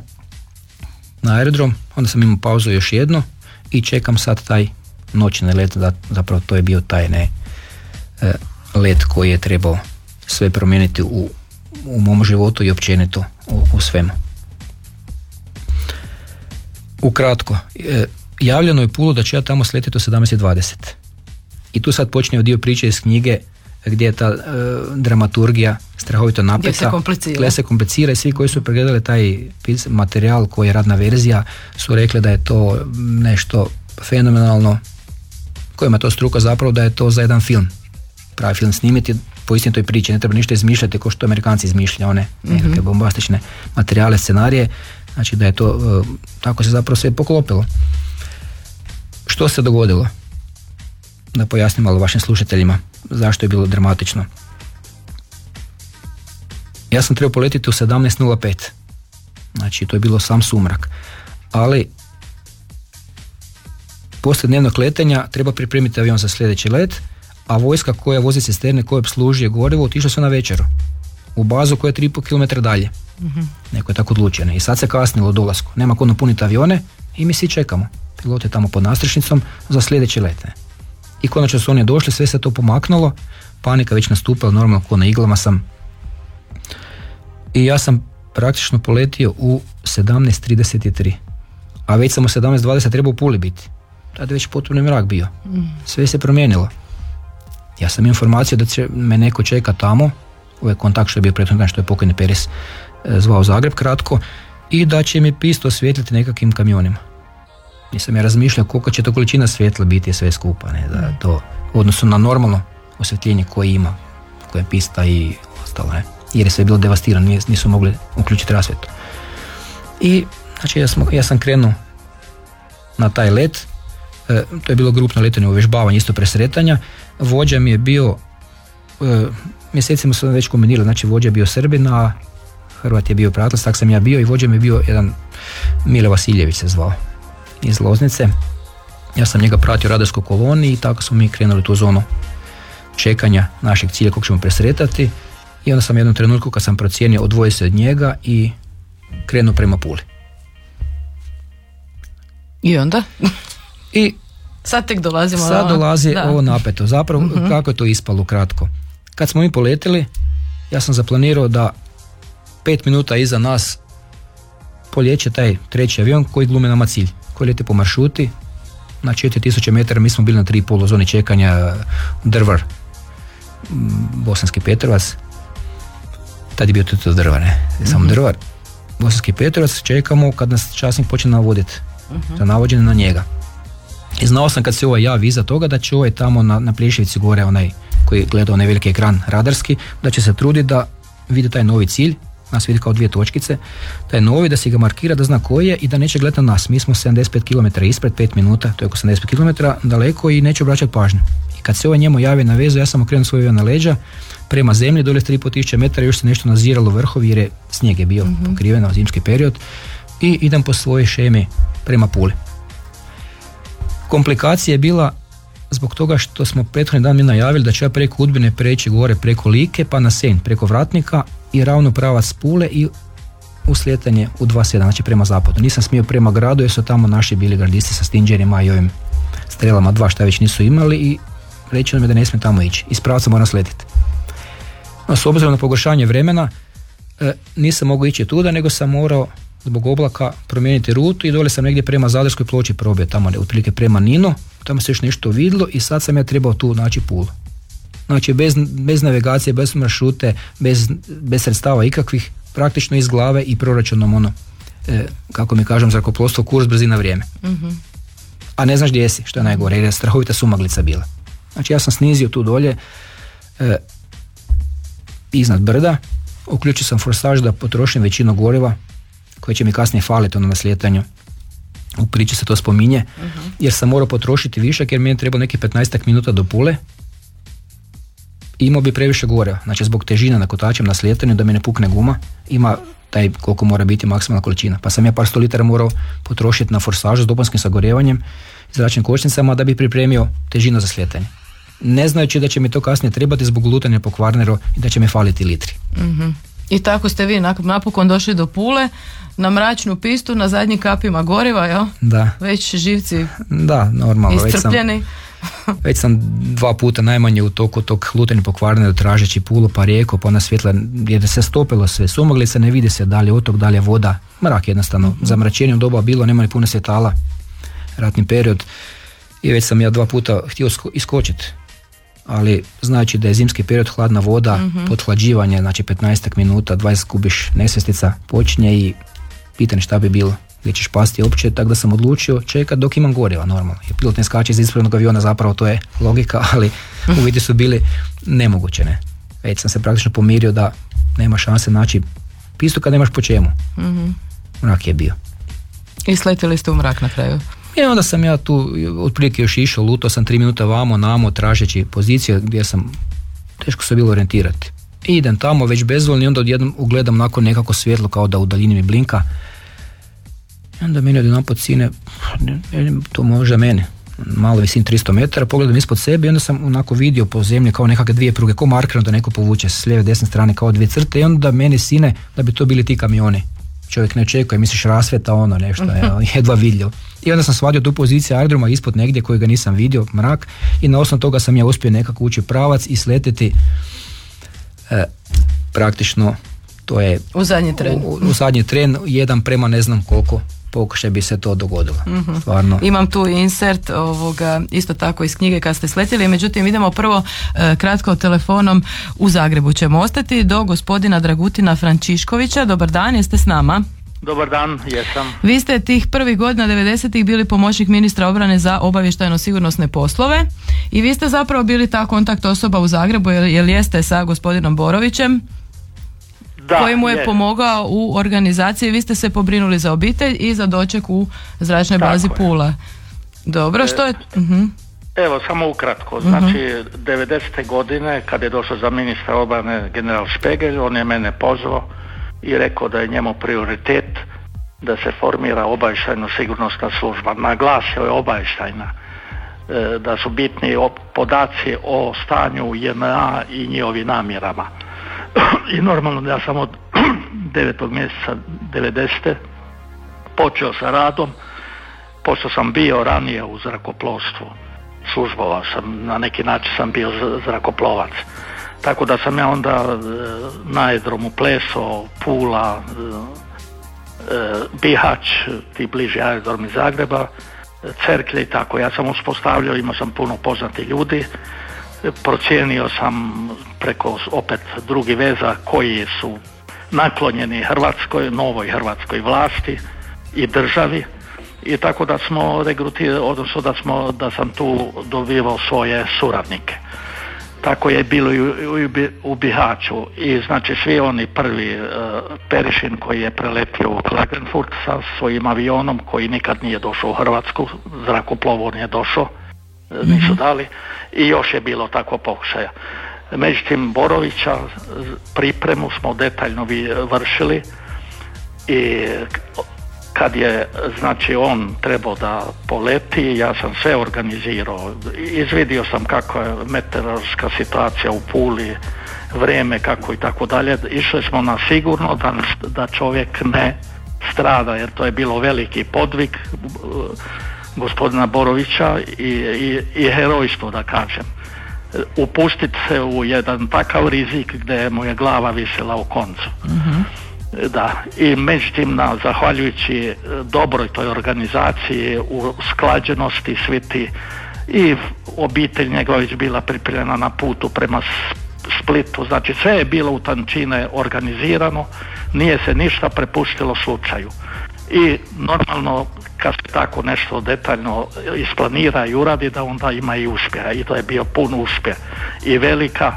na aerodrom, onda sam imao pauzu još jedno i čekam sad taj noćni let, da, zapravo to je bio taj ne e, let koji je trebao sve promijeniti u, u mom životu i općenito u, u svemu. Ukratko, e, javljeno je pulo da ću ja tamo sletiti u 17.20. I tu sad počne dio priče iz knjige gdje je ta e, dramaturgija strahovito napeta. Gdje se komplicira. Gdje se komplicira i svi koji su pregledali taj materijal koji je radna verzija su rekli da je to nešto fenomenalno kojima to struka zapravo da je to za jedan film. Pravi film snimiti po toj priči, ne treba ništa izmišljati kao što Amerikanci izmišljaju one nekakve mhm. bombastične materijale, scenarije, znači da je to, e, tako se zapravo sve poklopilo. Što se dogodilo? Da pojasnim malo vašim slušateljima zašto je bilo dramatično. Ja sam trebao poletiti u 17.05. Znači, to je bilo sam sumrak. Ali, poslije dnevnog letenja treba pripremiti avion za sljedeći let, a vojska koja vozi cisterne, koja obslužuje gorivo, otišla su na večeru. U bazu koja je 3,5 km dalje. mm Neko je tako odlučeno. I sad se kasnilo u dolasku. Nema ko napuniti avione i mi svi čekamo. Pilot je tamo pod nastrešnicom za sljedeće lete. I konačno su oni došli, sve se to pomaknulo, panika već nastupila, normalno ko na iglama sam. I ja sam praktično poletio u 17.33. A već sam u 17.20 trebao u Puli biti. Tada je već potpuno mrak bio. Sve se promijenilo. Ja sam informaciju da će me neko čeka tamo, ovaj kontakt što je bio prethodno što je pokojni Peris e, zvao Zagreb kratko, i da će mi pisto osvijetliti nekakvim kamionima. Nisam ja razmišljao koliko će to količina svjetla biti sve skupa, ne, da to u odnosu na normalno osvjetljenje koje ima, koje je pista i ostalo, ne, jer je sve bilo devastirano, nisu mogli uključiti rasvjetu. I, znači, ja, sam, ja sam krenuo na taj let, e, to je bilo grupno letanje uvježbavanje, isto presretanja, vođa mi je bio, mjesecima smo već kombinirali, znači vođa je bio Srbin, a Hrvat je bio Pratlac, tak sam ja bio i vođa mi je bio jedan Mile Vasiljević se zvao iz Loznice. Ja sam njega pratio u radarskoj koloni i tako smo mi krenuli tu zonu čekanja našeg cilja kog ćemo presretati i onda sam u jednom trenutku kad sam procijenio odvojio se od njega i krenuo prema Puli. I onda? I sad tek dolazimo Sad dolazi ovo napeto. Zapravo mhm. kako je to ispalo kratko. Kad smo mi poletili, ja sam zaplanirao da pet minuta iza nas poljeće taj treći avion koji glume nama cilj koji lete po maršuti. Na 4000 metara mi smo bili na tri polu zoni čekanja Drvar, Bosanski Petrovac. Tad je bio to Drvar, ne? Samo mm Drvar. Bosanski Petrovac čekamo kad nas časnik počne navoditi. uh Za navođenje na njega. I znao sam kad se ovaj javi iza toga da će ovaj tamo na, na Plješevici gore onaj koji gleda onaj veliki ekran radarski, da će se truditi da vidi taj novi cilj nas vidi kao dvije točkice, da je novi, da si ga markira, da zna koji je i da neće gledati na nas. Mi smo 75 km ispred, 5 minuta, to je oko 75 km daleko i neće obraćati pažnju. I kad se ovaj njemu javi na vezu, ja sam okrenuo svoj na leđa, prema zemlji, dolje 3500 metara, još se nešto naziralo vrhovi jer je snijeg je bio mm pokriven na zimski period i idem po svojoj šemi prema Puli. Komplikacija je bila zbog toga što smo prethodni dan mi najavili da ću ja preko Udbine preći gore preko Like pa na Sen preko Vratnika i ravno pravac Pule i uslijetanje u 2.7, znači prema zapadu. Nisam smio prema gradu jer su tamo naši bili gardisti sa stinđerima i ovim strelama dva šta već nisu imali i rečeno mi da ne smijem tamo ići. Iz pravca moram sletiti. No, s obzirom na pogoršanje vremena e, nisam mogao ići tuda nego sam morao zbog oblaka promijeniti rutu i dole sam negdje prema Zadarskoj ploči probio tamo otprilike prema Nino, tamo se još nešto vidjelo i sad sam ja trebao tu naći pulu. Znači bez, bez navigacije, bez maršrute, bez, bez sredstava ikakvih, praktično iz glave i proračunom ono, e, kako mi kažem, zrakoplovstvo, kurs, brzina, vrijeme. mm A ne znaš gdje si, što je najgore, jer je strahovita sumaglica bila. Znači ja sam snizio tu dolje, e, iznad brda, uključio sam forsaž da potrošim većinu goriva, koje će mi kasnije faliti ono na sljetanju. U priči se to spominje, mhm. jer sam morao potrošiti višak jer mi je trebalo neki 15 minuta do pule, imao bi previše gore, znači zbog težina na kotačem na slijetanju da mi ne pukne guma, ima taj koliko mora biti maksimalna količina. Pa sam ja par sto litara morao potrošiti na forsažu s dopunskim sagorjevanjem i zračnim kočnicama da bi pripremio težinu za slijetanje. Ne znajući da će mi to kasnije trebati zbog lutanja po kvarneru i da će mi faliti litri. mm I tako ste vi napokon došli do Pule, na mračnu pistu, na zadnjim kapima goriva, jel? Da. Već živci Da, normalno. Već sam, iscrpljeni. [LAUGHS] [LAUGHS] već sam dva puta najmanje u toku tog luteni pokvarne tražeći Pulu pa rijeku, pa ona svjetla jer se stopilo sve, sumagli se, ne vidi se da li je otok, da li je voda, mrak jednostavno, zamračenje u doba bilo, nema ni puno svjetala, ratni period i već sam ja dva puta htio sko- iskočiti ali znači da je zimski period hladna voda, pothlađivanje, znači 15 minuta, 20 kubiš nesvjestica počinje i pitanje šta bi bilo, gdje ćeš pasti uopće, tako da sam odlučio čekat dok imam goriva normalno. Jer pilot ne skače iz ispravnog aviona, zapravo to je logika, [LAUGHS] ali uvjeti su bili nemoguće, ne. Već sam se praktično pomirio da nema šanse naći pistu kad nemaš po čemu. Mrak je bio. I sletili ste u mrak na kraju. I onda sam ja tu otprilike još išao, lutao sam tri minuta vamo, namo, tražeći poziciju gdje sam, teško se bilo orijentirati. I idem tamo već bezvoljno i onda odjednom ugledam nakon nekako svjetlo kao da u daljini mi blinka. I onda meni odjedanput sine, ne, ne, to može mene, malo visin 300 metara, pogledam ispod sebe i onda sam onako vidio po zemlji kao nekakve dvije pruge, ko marker da neko povuče s lijeve desne strane kao dvije crte i onda meni sine da bi to bili ti kamioni. Čovjek ne očekuje, misliš rasveta ono nešto, [LAUGHS] evo, jedva vidljivo. I onda sam svadio tu poziciju aerodroma ispod negdje kojega nisam vidio, mrak, i na osnovu toga sam ja uspio nekako ući pravac i sleteti e, praktično to je U zadnji tren. u, u zadnji tren, jedan prema ne znam koliko pokušaj bi se to dogodilo. Stvarno. Imam tu insert ovoga, isto tako iz knjige kad ste sletjeli, međutim idemo prvo e, kratko telefonom u Zagrebu ćemo ostati do gospodina Dragutina Frančiškovića. Dobar dan, jeste s nama? Dobar dan, jesam. Vi ste tih prvih godina 90-ih bili pomoćnik ministra obrane za obavještajno sigurnosne poslove i vi ste zapravo bili ta kontakt osoba u Zagrebu, jer jeste sa gospodinom Borovićem Da, koji mu je pomogao u organizaciji. Vi ste se pobrinuli za obitelj i za doček u zračnoj Tako bazi je. Pula. Dobro, što je... Mhm. Evo, samo ukratko. Znači, 90. godine, kad je došao za ministra obrane general Špegelj, on je mene pozvao i rekao da je njemu prioritet da se formira obavještajno sigurnosna služba. Naglasio je obavještajna e, da su bitni podaci o stanju JNA i njihovim namjerama. [CLEARS THROAT] I normalno da ja sam od [CLEARS THROAT] 9. mjeseca 90. počeo sa radom, pošto sam bio ranije u zrakoplovstvu, službovao sam, na neki način sam bio zrakoplovac. Tako da sam ja onda e, na aerodromu Pleso, Pula, e, e, Bihać, ti bliži aerodromi Zagreba, Cerklje i tako. Ja sam uspostavljao, imao sam puno poznatih ljudi, procijenio sam preko opet drugih veza koji su naklonjeni Hrvatskoj, novoj hrvatskoj vlasti i državi i tako da smo regrutirali, odnosno da, smo, da sam tu dobivao svoje suradnike. Tako je bilo i u, u, Bi- u Bihaću i znači svi oni prvi e, Perišin koji je preletio u Klagenfurt sa svojim avionom koji nikad nije došao u Hrvatsku, zrakoplovo nije došao, e, nisu dali i još je bilo tako pokušaja. Međutim, Borovića pripremu smo detaljno vi- vršili i kad je znači on trebao da poleti, ja sam sve organizirao. Izvidio sam kako je meteorološka situacija u Puli, vrijeme kako i tako dalje. Išli smo na sigurno da, da čovjek ne strada, jer to je bilo veliki podvig uh, gospodina Borovića i, i, i herojstvo da kažem. Upustiti se u jedan takav rizik gdje mu je glava visela u koncu. Da, i međutim, zahvaljujući e, dobroj toj organizaciji, sklađenosti svi ti i obitelj njegova bila pripremljena na putu prema Splitu, znači sve je bilo u tančine organizirano, nije se ništa prepustilo slučaju. I normalno kad se tako nešto detaljno isplanira i uradi da onda ima i uspjeha. I to je bio pun uspjeh. I velika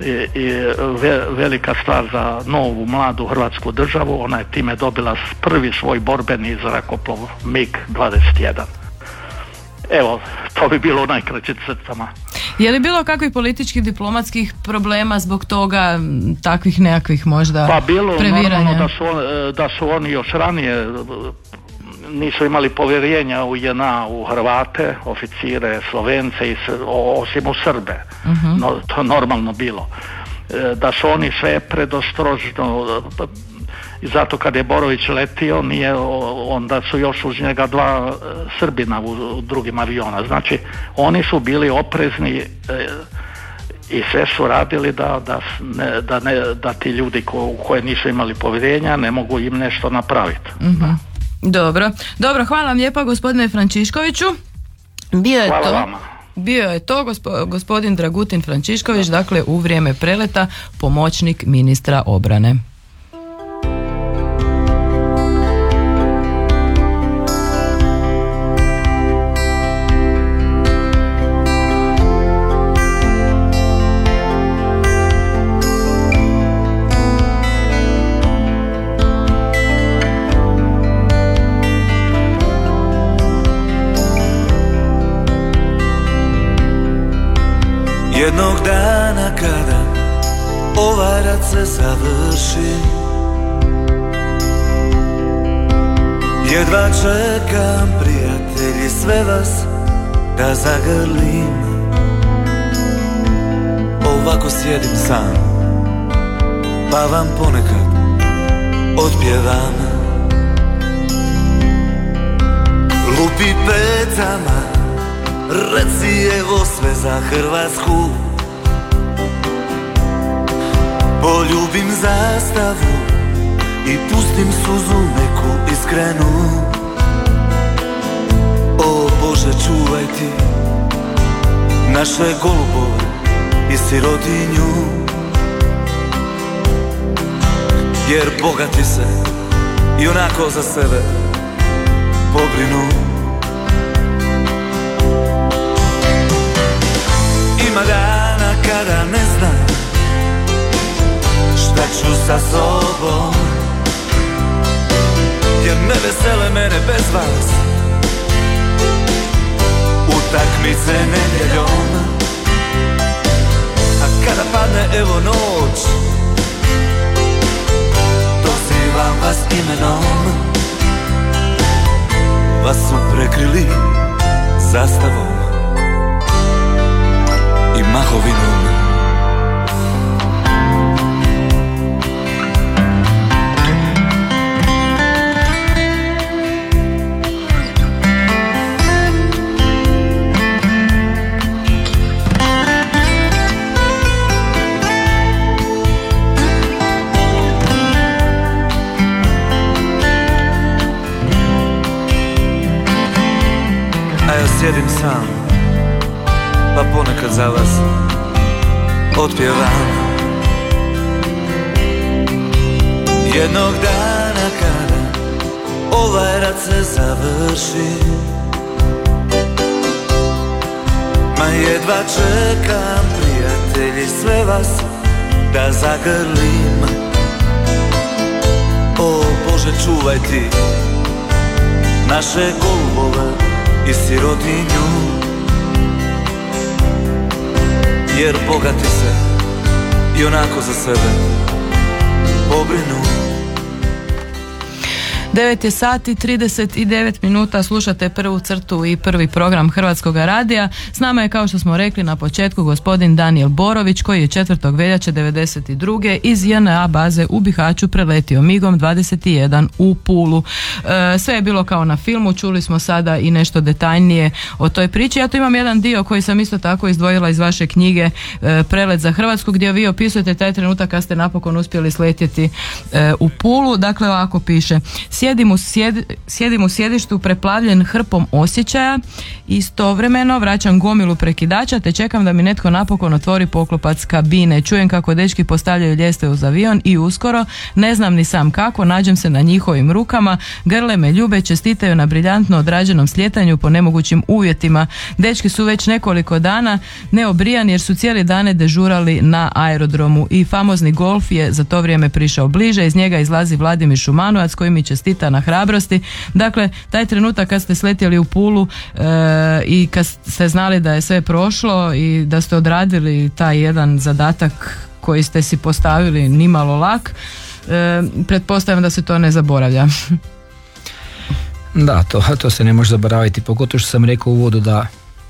i, i ve- velika stvar za novu mladu hrvatsku državu, ona je time dobila prvi svoj borbeni zrakoplov MiG-21. Evo, to bi bilo u najkraćim crtama. Je li bilo kakvih političkih diplomatskih problema zbog toga, takvih nekakvih možda Pa bilo previranja? normalno da su, e, da su oni još ranije nisu imali povjerenja u JNA, u Hrvate, oficire, Slovence, i, osim u Srbe. Mhm. No, to normalno bilo. e, da su oni sve predostrožno i zato kad je Borović letio nije onda su još uz njega dva Srbina u, drugim aviona znači oni su bili oprezni i sve su radili da, da, ne, da, ne, da ti ljudi ko, koje nisu imali povjerenja ne mogu im nešto napraviti. uh Dobro. Dobro, hvala vam lijepa gospodine Frančiškoviću. Bio je hvala to. Vama. Bio je to gospodin Dragutin Frančišković, dakle u vrijeme preleta pomoćnik ministra obrane. Jednog dana kada ovaj rad se završi Jedva čekam prijatelji sve vas da zagrlim. Ovako sjedim sam pa vam ponekad otpjevam Lupi petama Reci evo sve za Hrvatsku. Poljubim zastavu I pustim suzu neku iskrenu. O Bože čuvaj ti Naše golubove i sirotinju. Jer bogati se i onako za sebe pobrinu kada ne znam Šta ću sa sobom. Jer ne vesele mene bez vas. Utakmice nedjeljom. A kada padne evo noć Dozivam vas imenom. Vas su prekrili zastavom mahovinom. Sjedim sam pa ponekad za vas otpjevam Jednog dana kada ovaj rad se završi Ma jedva čekam prijatelji sve vas da zagrlim. O Bože čuvaj ti naše golubove i sirotinju jer bogati se i onako za sebe pobrinu 9 je sati 39 minuta, slušate prvu crtu i prvi program Hrvatskog radija. S nama je kao što smo rekli na početku gospodin Daniel Borović koji je 4. veljače 92. iz JNA baze u Bihaću preletio migom 21 u Pulu. E, sve je bilo kao na filmu, čuli smo sada i nešto detaljnije o toj priči. Ja tu imam jedan dio koji sam isto tako izdvojila iz vaše knjige e, Prelet za Hrvatsku gdje vi opisujete taj trenutak kad ste napokon uspjeli sletjeti e, u Pulu. Dakle ovako piše Sjedim u, sjedim u sjedištu preplavljen hrpom osjećaja istovremeno vraćam gomilu prekidača te čekam da mi netko napokon otvori poklopac kabine. Čujem kako dečki postavljaju ljeste uz avion i uskoro, ne znam ni sam kako, nađem se na njihovim rukama, grle me ljube, čestitaju na briljantno odrađenom sljetanju po nemogućim uvjetima. Dečki su već nekoliko dana neobrijani jer su cijeli dane dežurali na aerodromu i famozni golf je za to vrijeme prišao bliže, iz njega izlazi Vladimir Šumanovac koji mi čestita na hrabrosti. Dakle, taj trenutak kad ste sletjeli u Pulu e, i kad ste znali da je sve prošlo i da ste odradili taj jedan zadatak koji ste si postavili nimalo lak, e, pretpostavljam da se to ne zaboravlja. Da, to, to se ne može zaboraviti, pogotovo što sam rekao u uvodu da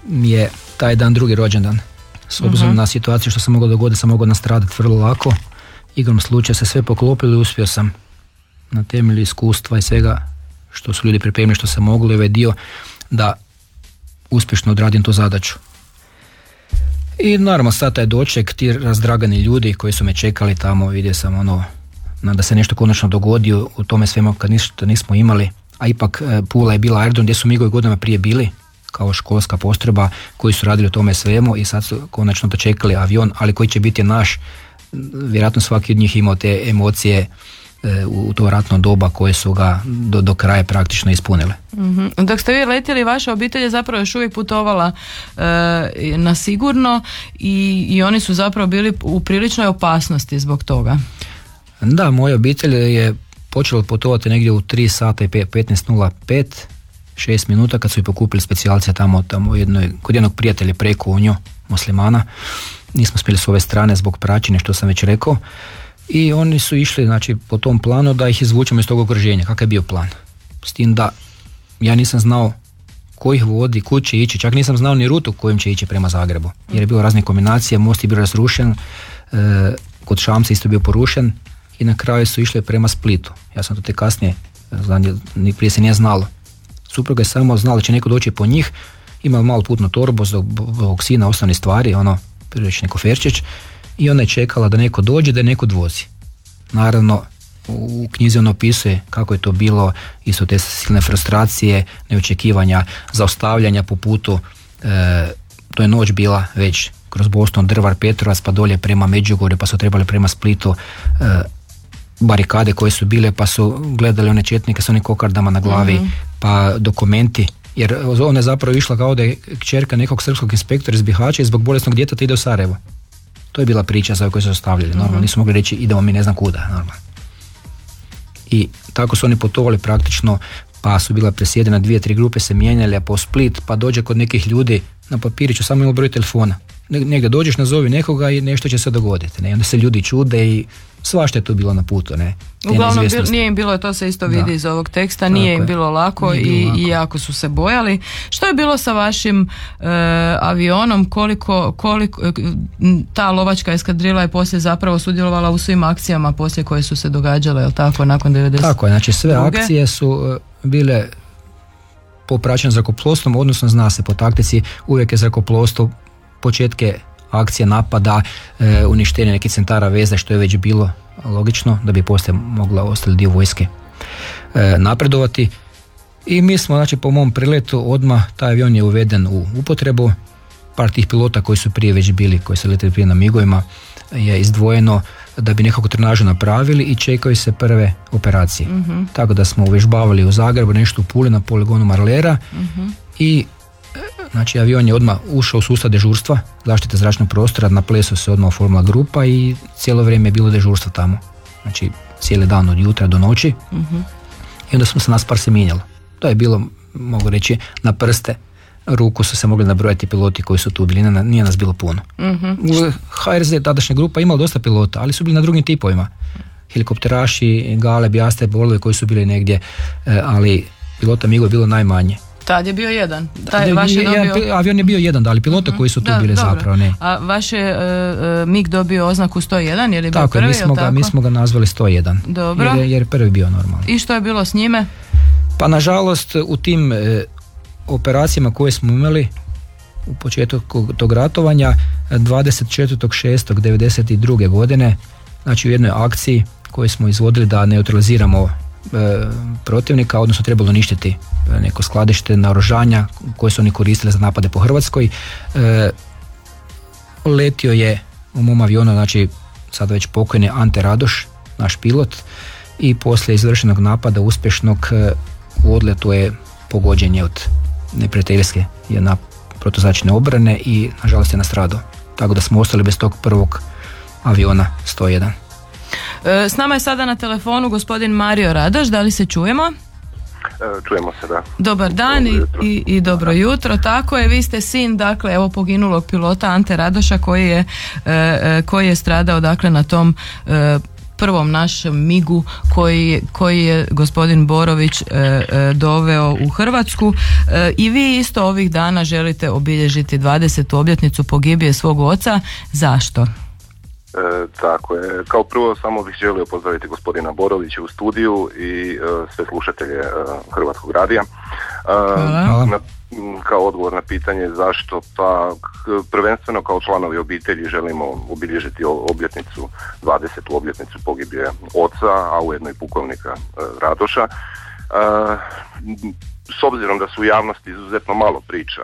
mi je taj dan drugi rođendan. S obzirom na situaciju što se moglo dogoditi, sam mogao nastradati vrlo lako. Igrom slučaja se sve poklopilo i uspio sam na temelju iskustva i svega što su ljudi pripremili što se moglo i ovaj dio da uspješno odradim tu zadaću. I naravno sad taj doček, ti razdragani ljudi koji su me čekali tamo, vidio sam ono, da se nešto konačno dogodi u tome svemu kad ništa nismo imali, a ipak e, Pula je bila aerodrom gdje su migovi godinama prije bili, kao školska postrojba koji su radili u tome svemu i sad su konačno dočekali avion, ali koji će biti naš, vjerojatno svaki od njih imao te emocije u to ratno doba koje su ga do, do kraja praktično ispunile. Mhm. Dok ste vi letjeli, vaša obitelj je zapravo još uvijek putovala e, na sigurno i, i oni su zapravo bili u priličnoj opasnosti zbog toga. Da, moja obitelj je počela putovati negdje u 3 sata i pe- 15.05, 6 minuta kad su i pokupili specijalce tamo, tamo jednoj, kod jednog prijatelja preko u nju, muslimana. Nismo spjeli s ove strane zbog praćine što sam već rekao. I oni su išli znači, po tom planu da ih izvučemo iz tog okruženja. Kakav je bio plan? S tim da ja nisam znao ko ih vodi, kud će ići, čak nisam znao ni rutu kojim će ići prema Zagrebu. Jer je bilo razne kombinacije, most je bio razrušen, e, kod Šamca isto bio porušen i na kraju su išle prema Splitu. Ja sam to te kasnije, znam, jer ni prije se nije znalo. Supruga je samo znala će neko doći po njih, imala malo putnu torbu zbog, zbog sina osnovne stvari, ono, prilični koferčić, i ona je čekala da neko dođe, da je neko vozi. Naravno, u knjizi on opisuje kako je to bilo, isto te silne frustracije, neočekivanja, zaostavljanja po putu. E, to je noć bila već kroz Boston, Drvar, Petrovac, pa dolje prema Međugorju, pa su trebali prema Splitu. E, barikade koje su bile, pa su gledali one četnike s onim kokardama na glavi, pa dokumenti. Jer ona je zapravo išla kao da je kćerka nekog srpskog inspektora iz Bihaća i zbog bolesnog djeteta ide u Sarajevo. To je bila priča za koju su ostavljali. Normalno nisu mogli reći idemo mi ne znam kuda. Normalno. I tako su oni putovali praktično, pa su bila presjedena dvije, tri grupe se mijenjali, a po Split, pa dođe kod nekih ljudi na papiriću samo ima broj telefona. Ne- Negdje dođeš, nazovi nekoga i nešto će se dogoditi. Ne? I onda se ljudi čude i svašta je tu bilo na putu. Ne? Uglavnom, nije im bilo, to se isto Da. vidi iz ovog teksta, nije Tako im je. bilo lako Nije bilo i, lako. i jako su se bojali. Što je bilo sa vašim e, avionom? Koliko, koliko e, ta lovačka eskadrila je poslije zapravo sudjelovala u svim akcijama poslije koje su se događale, jel tako, nakon 90? Tako je, znači sve druge? akcije su e, bile popraćene zrakoplovstvom, odnosno zna se po taktici uvijek je zrakoplovstvo početke akcije napada, e, uništenje nekih centara veze što je već bilo logično da bi poslije mogla ostali dio vojske e, napredovati. I mi smo, znači po mom priletu odmah taj avion je uveden u upotrebu, par tih pilota koji su prije već bili, koji su letili prije na migovima je izdvojeno da bi nekako trenažu napravili i čekaju se prve operacije. Tako da smo uvježbavali u Zagrebu, nešto u Puli na poligonu Marlera i e, znači avion je odmah ušao u sustav dežurstva, zaštite zračnog prostora, na plesu se odmah oformila grupa i cijelo vrijeme je bilo dežurstvo tamo. Znači cijeli dan od jutra do noći i onda smo se nas par se mijenjalo. To je bilo, mogu reći, na prste ruku su se mogli nabrojati piloti koji su tu bili, nije, nije nas bilo puno. U HRZ tadašnja grupa imala dosta pilota, ali su bili na drugim tipovima. Helikopteraši, Gale, Bijaste, Bolovi koji su bili negdje, e, ali pilota Migo je bilo najmanje. Tad je bio jedan. Taj vaš je dobio... avion je bio jedan, da, ali pilota koji su tu Da, bili dobro. zapravo ne. A vaš je e, MIG dobio oznaku 101, je li bio Tako je, prvi, mi smo, ga, tako? mi smo ga nazvali 101. Dobro. Jer, je- jer je prvi bio normalno. I što je bilo s njime? Pa nažalost u tim e, operacijama koje smo imali u početku tog ratovanja e, 24.6.92. godine znači u jednoj akciji koju smo izvodili da neutraliziramo protivnika, odnosno trebalo uništiti e, neko skladište naoružanja koje su oni koristili za napade po Hrvatskoj. E, letio je u mom avionu, znači sada već pokojni Ante Radoš, naš pilot, i poslije izvršenog napada uspješnog e, u odletu je pogođen je od neprijateljske jedna protuzračne obrane i nažalost je nastradao. Tako da smo ostali bez tog prvog aviona 101. E, S nama je sada na telefonu gospodin Mario Radoš, da li se čujemo? E, Čujemo se, da. Dobar dan i, Dobro jutro. i, i dobro jutro, tako je, vi ste sin, dakle, evo poginulog pilota Ante Radoša koji je, e, koji je stradao, dakle, na tom prvom našem migu koji, koji je gospodin Borović e, e, doveo u Hrvatsku E, i vi isto ovih dana želite obilježiti 20. obljetnicu pogibije svog oca. Zašto? E, tako je. Kao prvo samo bih želio pozdraviti gospodina Borovića u studiju i e, sve slušatelje e, Hrvatskog radija. E, na- kao odgovor na pitanje zašto, pa prvenstveno kao članovi obitelji želimo obilježiti obljetnicu, 20. obljetnicu pogibije oca, a ujedno i pukovnika e, Radoša. E, s obzirom da su u javnosti izuzetno malo priča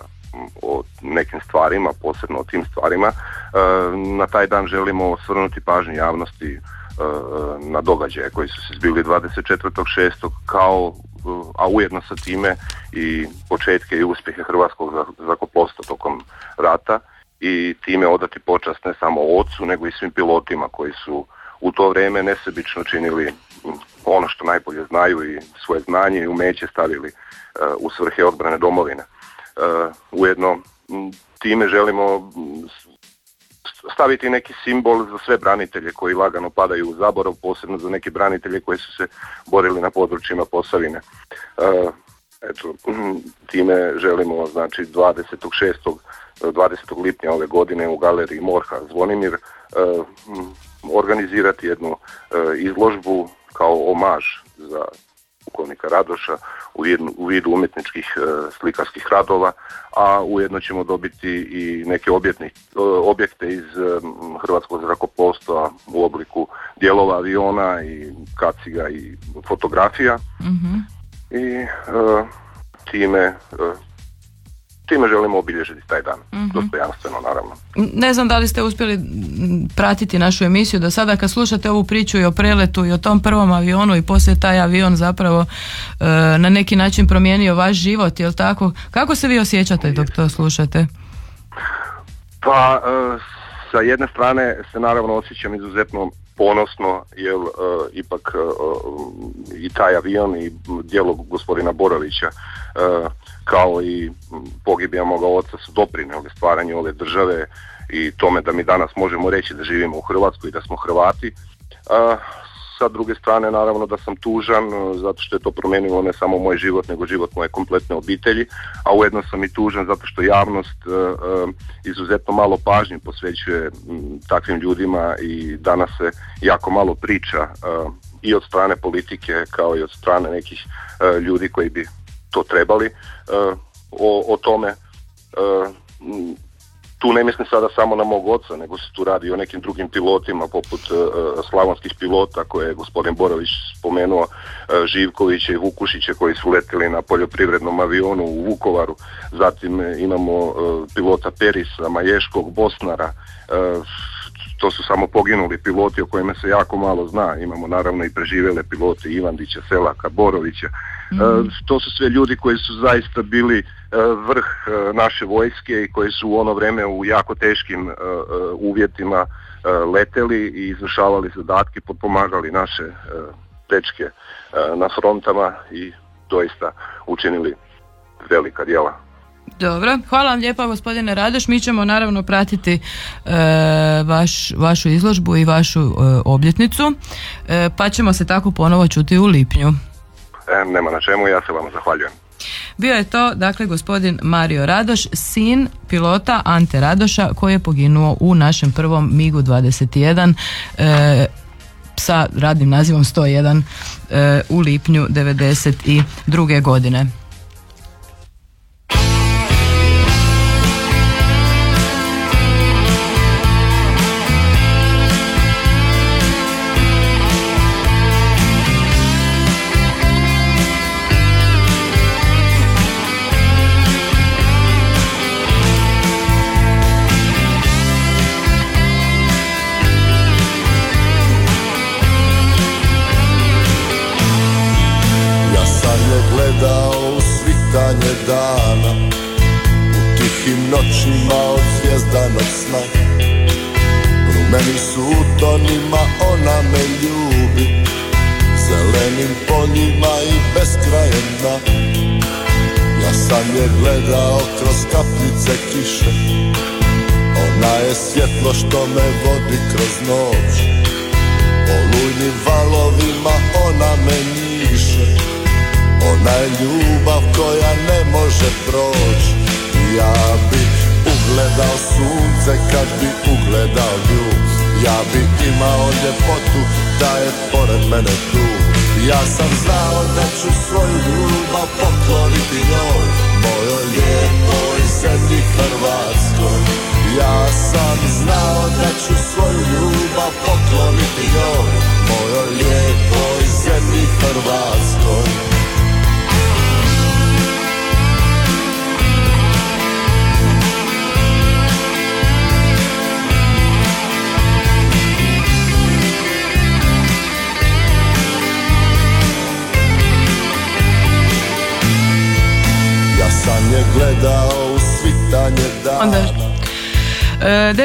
o nekim stvarima, posebno o tim stvarima, e, na taj dan želimo osvrnuti pažnju javnosti e, na događaje koji su se zbili 24.6. kao e, a ujedno sa time i početke i uspjehe hrvatskog zrakoplovstva tokom rata i time odati počast ne samo ocu nego i svim pilotima koji su u to vrijeme nesebično činili ono što najbolje znaju i svoje znanje i umeće stavili u svrhe odbrane domovine. E, ujedno time želimo staviti neki simbol za sve branitelje koji lagano padaju u zaborav, posebno za neke branitelje koji su se borili na područjima Posavine. E, eto, time želimo znači 26. 20. lipnja ove godine u galeriji Morha Zvonimir mm, organizirati jednu izložbu kao omaž za pukovnika Radoša u, jednu, u vidu umjetničkih e, slikarskih radova, a ujedno ćemo dobiti i neke objetni, e, objekte iz e, hrvatskog zrakoplovstva u obliku dijelova aviona i kaciga i fotografija Mhm. i e, time time želimo obilježiti taj dan, dostojanstveno naravno. Ne znam da li ste uspjeli pratiti našu emisiju do sada kad slušate ovu priču i o preletu i o tom prvom avionu i poslije taj avion zapravo e, na neki način promijenio vaš život, jel tako? Kako se vi osjećate dok to slušate? Pa, e, sa jedne strane se naravno osjećam izuzetno ponosno, jer e, ipak e, i taj avion i djelo gospodina Borovića, e, kao i pogibija moga oca su doprinijeli stvaranju ove države i tome da mi danas možemo reći da živimo u Hrvatskoj i da smo Hrvati. A, sa druge strane naravno da sam tužan e, zato što je to promijenilo ne samo moj život nego život moje kompletne obitelji, a ujedno sam i tužan zato što javnost e, e, izuzetno malo pažnje posvećuje takvim ljudima i danas se jako malo priča i od strane politike kao i od strane nekih ljudi koji bi to trebali e, o, o tome e, tu ne mislim sada samo na mog oca, nego se tu radi o nekim drugim pilotima poput e, slavonskih pilota koje je gospodin Borović spomenuo, e, Živkovića i Vukušića koji su letjeli na poljoprivrednom avionu u Vukovaru. Zatim imamo e, pilota Perisa, Maješkog, Bosnara, to su samo poginuli piloti o kojima se jako malo zna. Imamo naravno i preživjele pilote Ivandića, Selaka, Borovića. E, to su sve ljudi koji su zaista bili e, vrh e, naše vojske i koji su u ono vrijeme u jako teškim uvjetima leteli i izvršavali zadatke, potpomagali naše dečke na frontama i doista učinili velika djela. Dobro, hvala vam lijepa gospodine Radoš. Mi ćemo naravno pratiti e, vaš, vašu izložbu i vašu e, obljetnicu, e, pa ćemo se tako ponovo čuti u lipnju. E, nema na čemu, ja se vam zahvaljujem. Bio je to, dakle, gospodin Mario Radoš, sin pilota Ante Radoša, koji je poginuo u našem prvom MIGu 21 e, sa radnim nazivom 101 e, u lipnju 92. godine.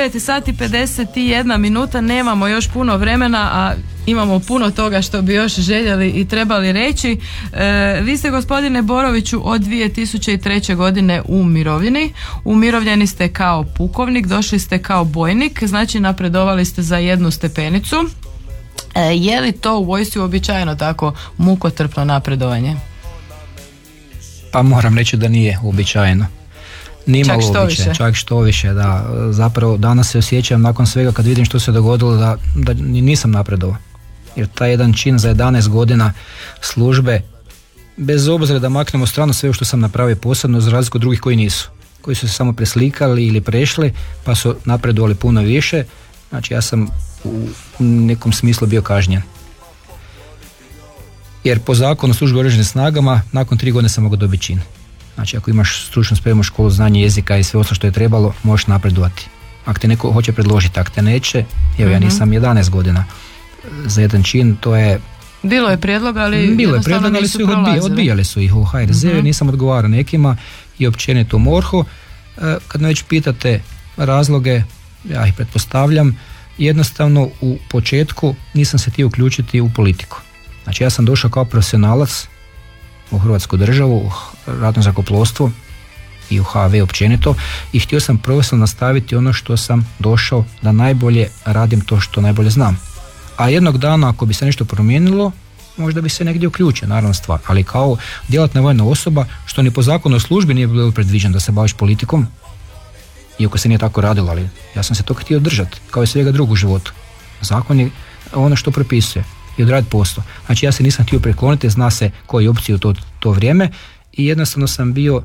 9 sati 51 minuta, nemamo još puno vremena, a imamo puno toga što bi još željeli i trebali reći. E, vi ste gospodine Boroviću od 2003. godine u mirovini. Umirovljeni ste kao pukovnik, došli ste kao bojnik, znači napredovali ste za jednu stepenicu. E, je li to u vojsci uobičajeno tako mukotrpno napredovanje? Pa moram reći da nije uobičajeno. Nimalo Čak što više. čak što više, da. Zapravo danas se osjećam nakon svega kad vidim što se dogodilo da, da ni- nisam napredovao. Jer taj jedan čin za 11 godina službe, bez obzira da maknemo stranu sve što sam napravio posebno za razliku od drugih koji nisu. Koji su se samo preslikali ili prešli pa su napredovali puno više. Znači ja sam u nekom smislu bio kažnjen. Jer po zakonu u oružanim snagama nakon tri godine sam mogao dobiti čin. Znači ako imaš stručnu spremu, školu, znanje jezika i sve ostalo što je trebalo, možeš napredovati. Ako te neko hoće predložiti, ako te neće, evo ja nisam 11 godina za jedan čin, to je Bilo je prijedloga, ali bilo je jednostavno prijedlog, ali su ih odbijali, odbijali su ih u HRZ, nisam odgovarao nekima i općenito u MORH-u. E, Kad me već pitate razloge, ja ih pretpostavljam, jednostavno u početku nisam se htio uključiti u politiku. Znači ja sam došao kao profesionalac u Hrvatsku državu, ratno zrakoplovstvo i u HV općenito i htio sam profesionalno nastaviti ono što sam došao da najbolje radim to što najbolje znam. A jednog dana ako bi se nešto promijenilo, možda bi se negdje uključio, naravno stvar. Ali kao djelatna vojna osoba, što ni po zakonu o službi nije bilo predviđeno da se baviš politikom, iako se nije tako radilo, ali ja sam se to htio držati, kao i svega drugog u životu. Zakon je ono što propisuje i odraditi posao. Znači ja se nisam htio prekloniti, zna se koji u to, to vrijeme i jednostavno sam bio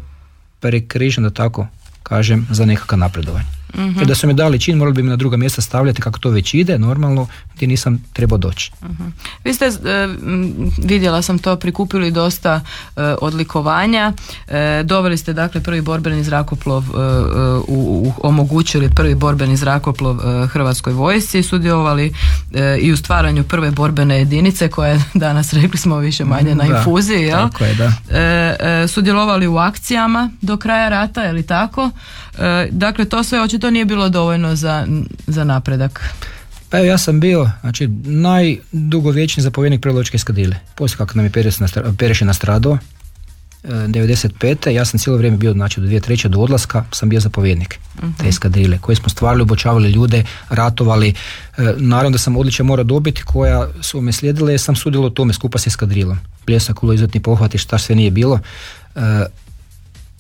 prekrižen da tako kažem za nekakav napredovanje. Jer da su mi dali čin, morali bi mi na druga mjesta stavljati kako to već ide, normalno, gdje nisam trebao doći. Vi ste, e, m, vidjela sam to, prikupili dosta e, odlikovanja. E, doveli ste dakle prvi borbeni zrakoplov, e, e, u, u- omogućili prvi borbeni zrakoplov Hrvatskoj vojsci, sudjelovali i u stvaranju prve borbene jedinice koja je danas rekli smo više manje na infuziji, jel? tako je, da. Sudjelovali u akcijama do kraja rata, je li tako? Dakle, to sve očito nije bilo dovoljno za, za napredak. Pa evo ja sam bio, znači, najdugovječniji zapovjednik Prelovačke eskadrile. Poslije kako nam je Pereš, nastra, Pereš je nastradao, e, 95. ja sam cijelo vrijeme bio, znači do 2003. do odlaska sam bio zapovjednik te eskadrile koje smo stvarali, obočavali ljude, ratovali. E, naravno da sam odličje mora dobiti koja su me slijedile jer sam sudjelovao u tome skupa s eskadrilom. Bljesak, kulo, izuzetni pohvati, šta sve nije bilo. E,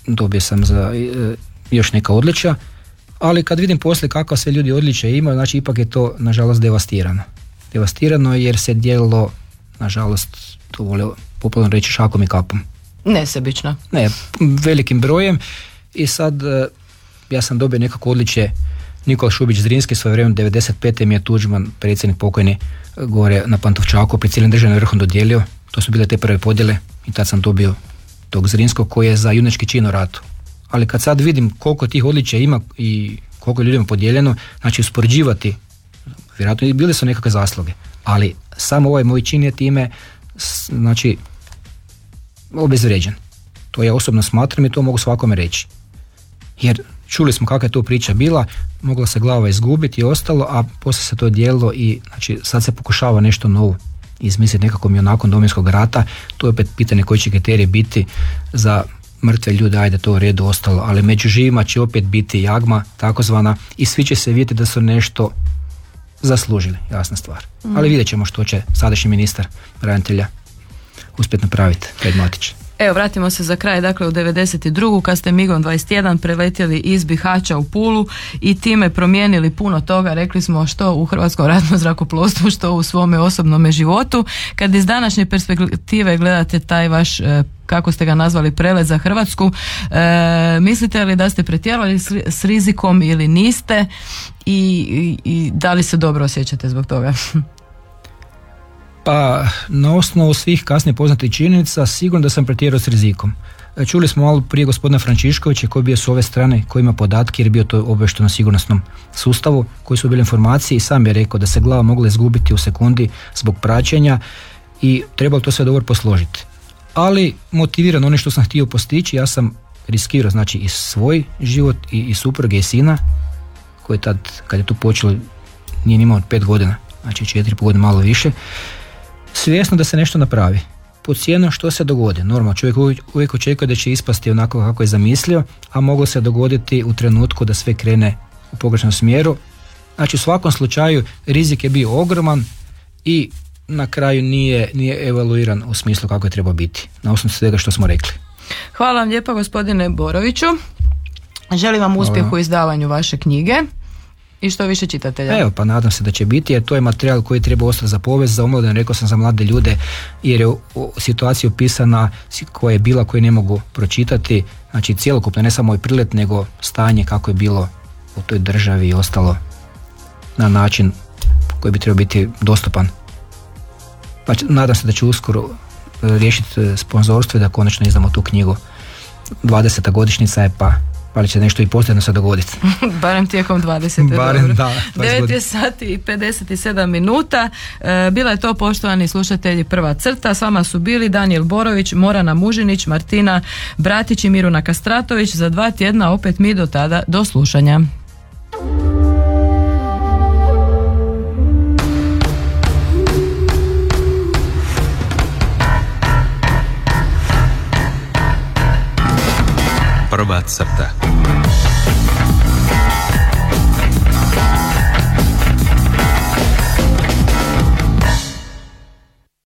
dobio sam za e, još neka odličja, ali kad vidim poslije kakva sve ljudi odličja imaju, znači ipak je to nažalost devastirano. Devastirano jer se dijelilo, nažalost, to volio popularno reći šakom i kapom. Nesebično. Ne, velikim brojem i sad e, ja sam dobio nekako odličje Nikola Šubić Zrinski svoje vrijeme 95. mi je Tuđman, predsjednik pokojni, e, gore na Pantovčaku pri cijelim državnim vrhom dodijelio. To su bile te prve podjele i tad sam dobio tog Zrinskog koji je za junački čin u ratu. Ali kad sad vidim koliko tih odličja ima i koliko je ljudima podijeljeno, znači uspoređivati, vjerojatno i bile su nekakve zasluge, ali samo ovaj moj čin je time, znači, obezvrijeđen. To ja osobno smatram i to mogu svakome reći. Jer čuli smo kakva je to priča bila, mogla se glava izgubiti i ostalo, a poslije se to dijelilo i znači, sad se pokušava nešto novo izmisliti nekako mi nakon Domovinskog rata, to je opet pitanje koji će kriterij biti za mrtve ljude, ajde to u redu ostalo, ali među živima će opet biti jagma takozvana i svi će se vidjeti da su nešto zaslužili, jasna stvar. Ali vidjet ćemo što će sadašnji ministar branitelja uspjeti napraviti, Fred Matić. Evo, vratimo se za kraj, dakle u 92. kad ste Migom 21 preletjeli iz Bihaća u Pulu i time promijenili puno toga, rekli smo što u Hrvatskom ratnom zrakoplovstvu, što u svome osobnome životu. Kad iz današnje perspektive gledate taj vaš e, kako ste ga nazvali prelet za Hrvatsku, e, mislite li da ste pretjerali s, s rizikom ili niste i, i, i da li se dobro osjećate zbog toga? [LAUGHS] Pa na osnovu svih kasnije poznatih činjenica sigurno da sam pretjerao s rizikom. E, Čuli smo malo prije gospodina Frančiškovića koji bio s ove strane, koji ima podatke jer je bio to obješteno sigurnosnom sustavu, koji su bile informacije i sam je rekao da se glava mogla izgubiti u sekundi zbog praćenja i trebalo to sve dobro posložiti. Ali motiviran ono što sam htio postići, ja sam riskirao znači i svoj život i, i supruge i sina koji tad kad je to počelo nije ni imao pet godina, znači četiri godine malo više svjesno da se nešto napravi. Po cijenu što se dogodi. Normalno, čovjek uvijek, uvijek očekuje da će ispasti onako kako je zamislio, a moglo se dogoditi u trenutku da sve krene u pogrešnom smjeru. Znači u svakom slučaju rizik je bio ogroman i na kraju nije, nije evaluiran u smislu kako je trebao biti. Na osnovu svega što smo rekli. Hvala vam lijepa gospodine Boroviću. Želim vam uspjeh u izdavanju vaše knjige. I što više čitatelja? Evo, pa nadam se da će biti, jer to je materijal koji treba ostati za povijest, za omladine, rekao sam za mlade ljude, jer je situacija opisana koja je bila, koju ne mogu pročitati, znači cjelokupno, ne samo i prilet, nego stanje kako je bilo u toj državi i ostalo na način koji bi trebao biti dostupan. Pa nadam se da će uskoro e, riješiti sponzorstvo i da konačno izdamo tu knjigu. 20. godišnjica je pa pa li će nešto i posljedno se dogoditi. [LAUGHS] Barem tijekom 20. Barem, dobro. da, 20 9 je sati i 57 minuta. E, bila je to poštovani slušatelji prva crta. S vama su bili Daniel Borović, Morana Mužinić, Martina Bratić i Miruna Kastratović. Za dva tjedna opet mi do tada. Do slušanja. प्रभात सप्ताह।